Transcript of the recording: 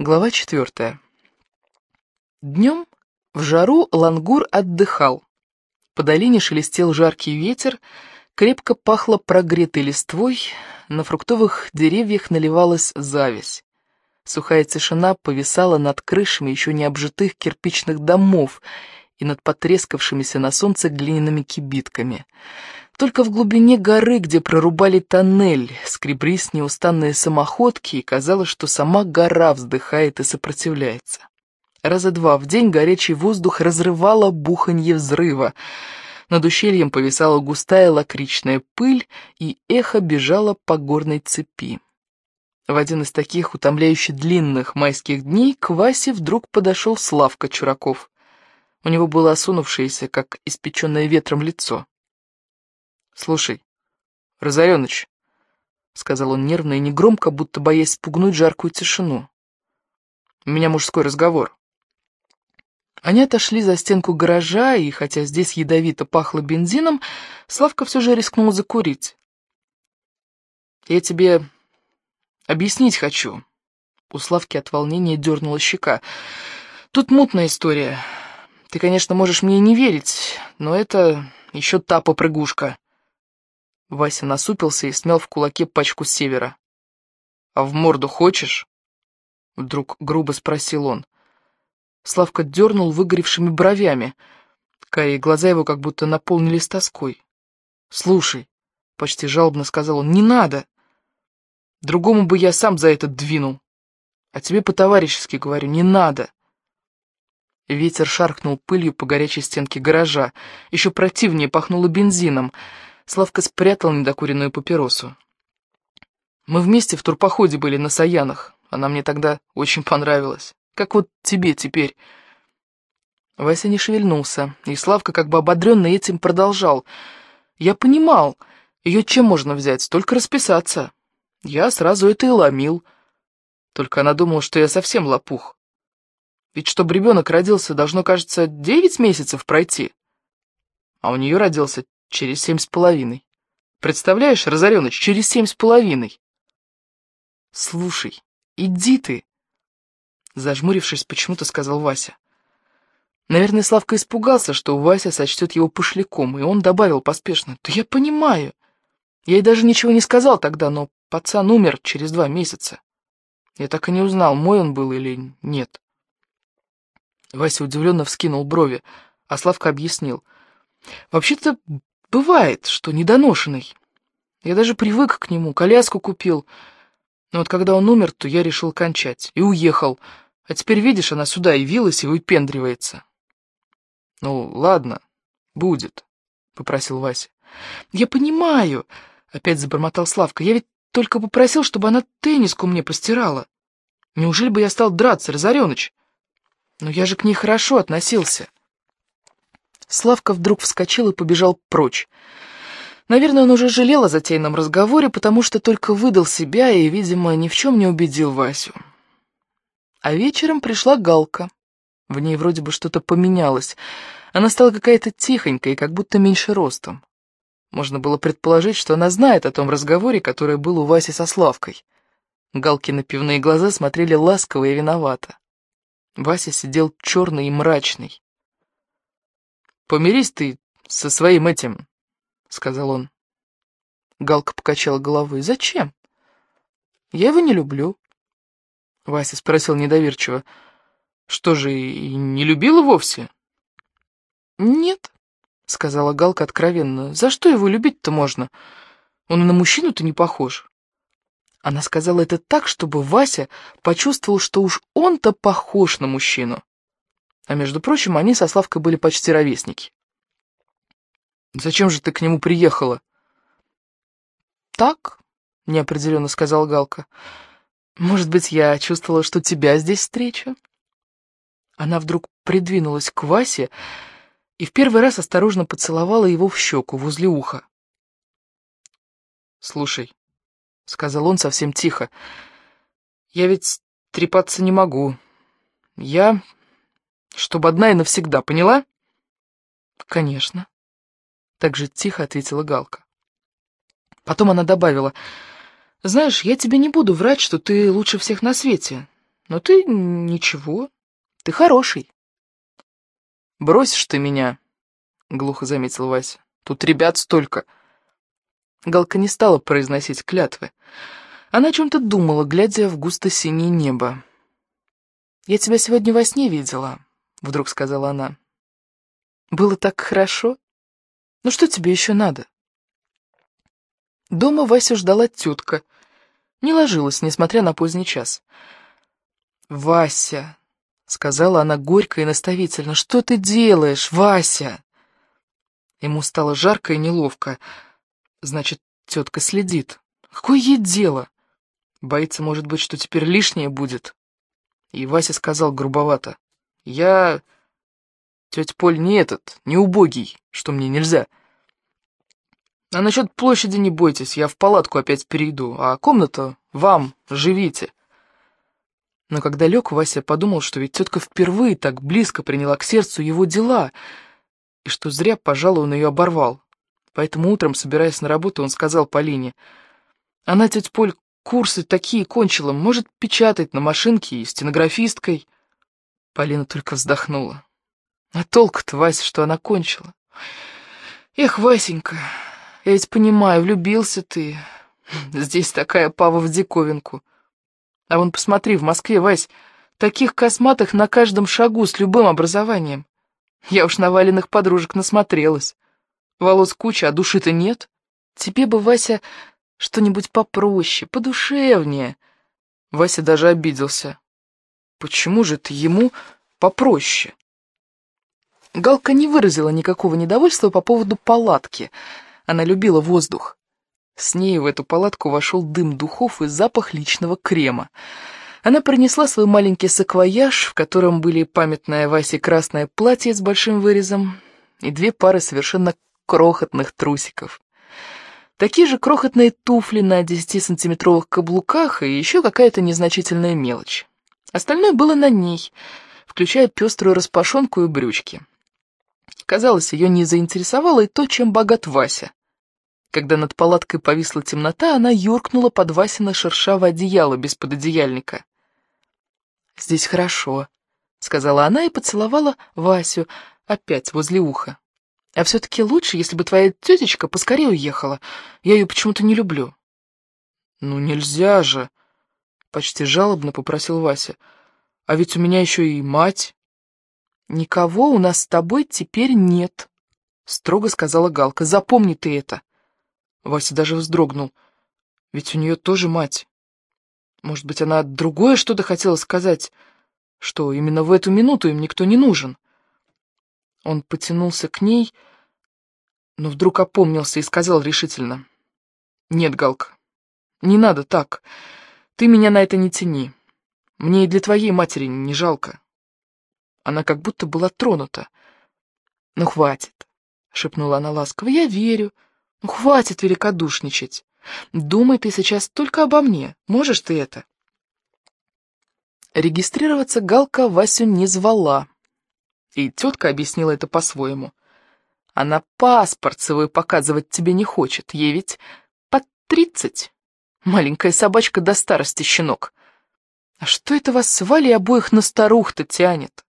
Глава четвертая. Днем в жару Лангур отдыхал. По долине шелестел жаркий ветер, крепко пахло прогретой листвой, на фруктовых деревьях наливалась зависть. Сухая тишина повисала над крышами еще не обжитых кирпичных домов и над потрескавшимися на солнце глиняными кибитками. Только в глубине горы, где прорубали тоннель, скреблись неустанные самоходки, и казалось, что сама гора вздыхает и сопротивляется. Раза два в день горячий воздух разрывало буханье взрыва. Над ущельем повисала густая лакричная пыль, и эхо бежало по горной цепи. В один из таких утомляюще длинных майских дней к Васе вдруг подошел Славка Чураков. У него было осунувшееся, как испеченное ветром лицо. «Слушай, Разореныч», — сказал он нервно и негромко, будто боясь спугнуть жаркую тишину. «У меня мужской разговор». Они отошли за стенку гаража, и хотя здесь ядовито пахло бензином, Славка все же рискнул закурить. «Я тебе объяснить хочу». У Славки от волнения дернула щека. «Тут мутная история. Ты, конечно, можешь мне не верить, но это еще та попрыгушка». Вася насупился и смял в кулаке пачку севера. «А в морду хочешь?» Вдруг грубо спросил он. Славка дернул выгоревшими бровями. Карие глаза его как будто наполнились тоской. «Слушай», — почти жалобно сказал он, — «не надо. Другому бы я сам за это двинул. А тебе по-товарищески говорю, не надо». Ветер шаркнул пылью по горячей стенке гаража. Еще противнее пахнуло бензином. Славка спрятал недокуренную папиросу. Мы вместе в турпоходе были на Саянах. Она мне тогда очень понравилась. Как вот тебе теперь. Вася не шевельнулся, и Славка, как бы ободренный этим, продолжал. Я понимал, ее чем можно взять, только расписаться. Я сразу это и ломил. Только она думала, что я совсем лопух. Ведь чтобы ребенок родился, должно, кажется, девять месяцев пройти. А у нее родился Через семь с половиной. Представляешь, Разореныч, через семь с половиной. Слушай, иди ты. Зажмурившись, почему-то сказал Вася. Наверное, Славка испугался, что Вася сочтет его пошляком, и он добавил поспешно. Да я понимаю. Я ей даже ничего не сказал тогда, но пацан умер через два месяца. Я так и не узнал, мой он был или нет. Вася удивленно вскинул брови, а Славка объяснил. Вообще-то Бывает, что недоношенный. Я даже привык к нему, коляску купил. Но вот когда он умер, то я решил кончать. И уехал. А теперь, видишь, она сюда явилась и выпендривается. Ну, ладно, будет, — попросил Вася. Я понимаю, — опять забормотал Славка. Я ведь только попросил, чтобы она тенниску мне постирала. Неужели бы я стал драться, Разореныч? Но я же к ней хорошо относился. Славка вдруг вскочил и побежал прочь. Наверное, он уже жалел о затеянном разговоре, потому что только выдал себя и, видимо, ни в чем не убедил Васю. А вечером пришла Галка. В ней вроде бы что-то поменялось. Она стала какая-то тихонькая и как будто меньше ростом. Можно было предположить, что она знает о том разговоре, который был у Васи со Славкой. Галкины пивные глаза смотрели ласково и виновато. Вася сидел черный и мрачный. «Помирись ты со своим этим», — сказал он. Галка покачала головой. «Зачем? Я его не люблю». Вася спросил недоверчиво. «Что же, и не любила вовсе?» «Нет», — сказала Галка откровенно. «За что его любить-то можно? Он на мужчину-то не похож». Она сказала это так, чтобы Вася почувствовал, что уж он-то похож на мужчину. А между прочим, они со Славкой были почти ровесники. «Зачем же ты к нему приехала?» «Так», — неопределенно сказала Галка. «Может быть, я чувствовала, что тебя здесь встреча?» Она вдруг придвинулась к Васе и в первый раз осторожно поцеловала его в щеку возле уха. «Слушай», — сказал он совсем тихо, — «я ведь трепаться не могу. Я чтобы одна и навсегда, поняла?» «Конечно», — так же тихо ответила Галка. Потом она добавила, «Знаешь, я тебе не буду врать, что ты лучше всех на свете. Но ты ничего, ты хороший. Бросишь ты меня, глухо заметил Вася. Тут ребят столько. Галка не стала произносить клятвы. Она о чем-то думала, глядя в густо-синее небо. «Я тебя сегодня во сне видела», — вдруг сказала она. «Было так хорошо. Ну что тебе еще надо?» Дома Васю ждала тетка. Не ложилась, несмотря на поздний час. «Вася», — сказала она горько и наставительно, — «что ты делаешь, Вася?» Ему стало жарко и неловко. Значит, тетка следит. Какое ей дело? Боится, может быть, что теперь лишнее будет. И Вася сказал грубовато. Я, тетя Поль, не этот, не убогий, что мне нельзя. А насчет площади не бойтесь, я в палатку опять перейду, а комната вам, живите. Но когда лег, Вася подумал, что ведь тетка впервые так близко приняла к сердцу его дела, и что зря, пожалуй, он ее оборвал. Поэтому утром, собираясь на работу, он сказал Полине, «Она, тетя Поль, курсы такие кончила, может печатать на машинке и стенографисткой». Полина только вздохнула. А толк-то, Вася, что она кончила. Эх, Васенька, я ведь понимаю, влюбился ты. Здесь такая пава в диковинку. А вон посмотри, в Москве, Вась, таких косматых на каждом шагу с любым образованием. Я уж на валенных подружек насмотрелась. Волос куча, а души-то нет. Тебе бы, Вася, что-нибудь попроще, подушевнее. Вася даже обиделся. Почему же ты ему попроще? Галка не выразила никакого недовольства по поводу палатки. Она любила воздух. С ней в эту палатку вошел дым духов и запах личного крема. Она принесла свой маленький саквояж, в котором были памятное Васе красное платье с большим вырезом и две пары совершенно крохотных трусиков. Такие же крохотные туфли на 10-сантиметровых каблуках и еще какая-то незначительная мелочь. Остальное было на ней, включая пеструю распашонку и брючки. Казалось, ее не заинтересовало и то, чем богат Вася. Когда над палаткой повисла темнота, она юркнула под Васина шершавое одеяло без пододеяльника. «Здесь хорошо», — сказала она и поцеловала Васю опять возле уха. «А все-таки лучше, если бы твоя тетечка поскорее уехала. Я ее почему-то не люблю». «Ну нельзя же», — почти жалобно попросил Вася. «А ведь у меня еще и мать». «Никого у нас с тобой теперь нет», — строго сказала Галка. «Запомни ты это». Вася даже вздрогнул. Ведь у нее тоже мать. Может быть, она другое что-то хотела сказать, что именно в эту минуту им никто не нужен. Он потянулся к ней, но вдруг опомнился и сказал решительно. «Нет, Галка, не надо так. Ты меня на это не тяни. Мне и для твоей матери не жалко». Она как будто была тронута. «Ну, хватит», — шепнула она ласково, — «я верю. Ну, хватит великодушничать. Думай ты сейчас только обо мне. Можешь ты это?» Регистрироваться Галка Васю не звала. И тетка объяснила это по-своему. Она паспорт свой показывать тебе не хочет. Ей ведь под тридцать. Маленькая собачка до старости щенок. А что это вас с Валей обоих на старух-то тянет?